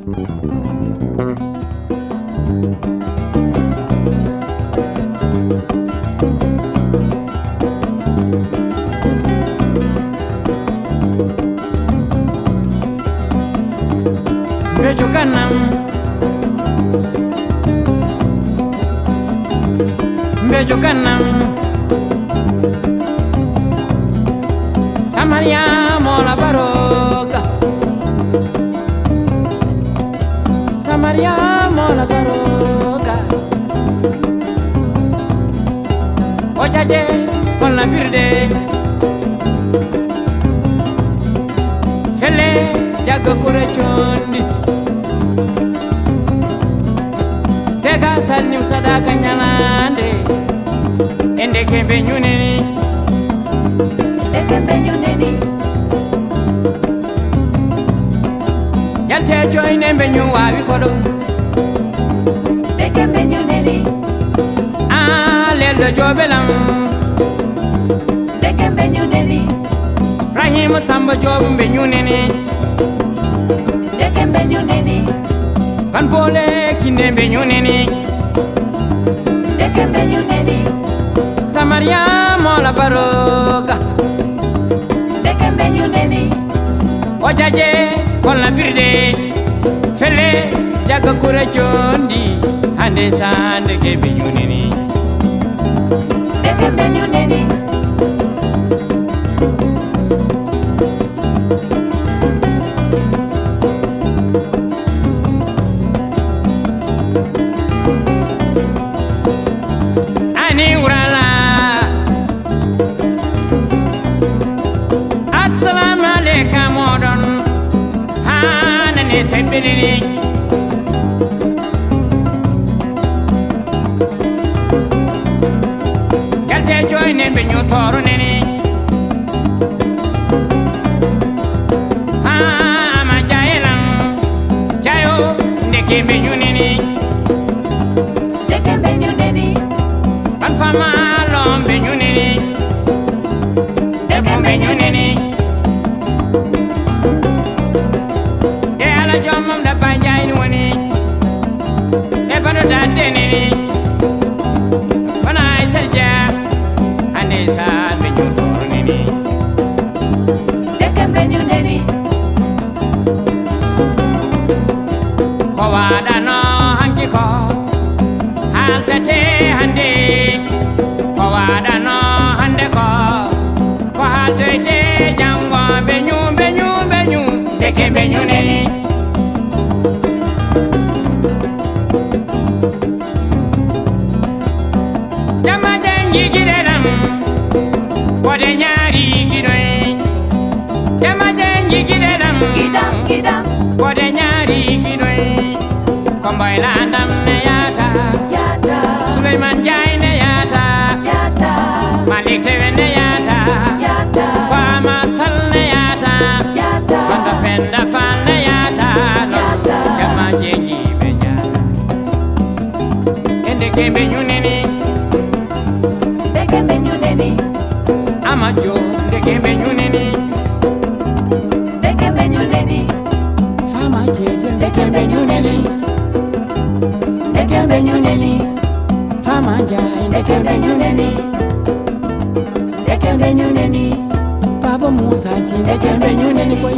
Bejo kanam, Bejo kanam, Samaria. Mariamo la taroca Ojaje on la birde Sele jago kure chondi Sega sanim sadaka nyalande Ende kembe nyune tekembenyu wabikodo tekembenyu neni ah lello jobelam. Tekembenyu neni rahim samba jobembenyu neni tekembenyu neni banpole kinembenyu neni tekembenyu neni samaria mola baroga tekembenyu neni ojaje kolna birde. fele jaga kura jondi hande san dege be yunini assalamualaikum be yunini ne sebelini galte joy ne be nyotoro neni ha ma jayelam jayo ndeke be nyuneni Dekembe nyuneni ban fama lombe nyuneni Dekembe nyuneni e bana ay sarja ande sa be nyutoro neni Dekembe nyuneni ko wada no hanki ko haltate hande ko wada no jama jangi gidelam kode nyari gidoy jama jangi gidelam Gidam gidam. kode nyari gidoy komboy landam ne yata Yata. Suleiman Jai ne yata Yata. Malik Tewe ne yata Yata. Kwama Sal ne yata Yata. Banda Penda Fall ne yata Yata. Jama Jengi be jata Ende kembe Dekembe nyuneni. Amajo ndege mbe nyuneni. Ndege mbe nyuneni. Fama jeje ndege mbe nyuneni. ndege mbe nyuneni. Fama njai ndege mbe nyuneni. ndege mbe nyuneni. Babo musa si ndege mbe nyuneni. boy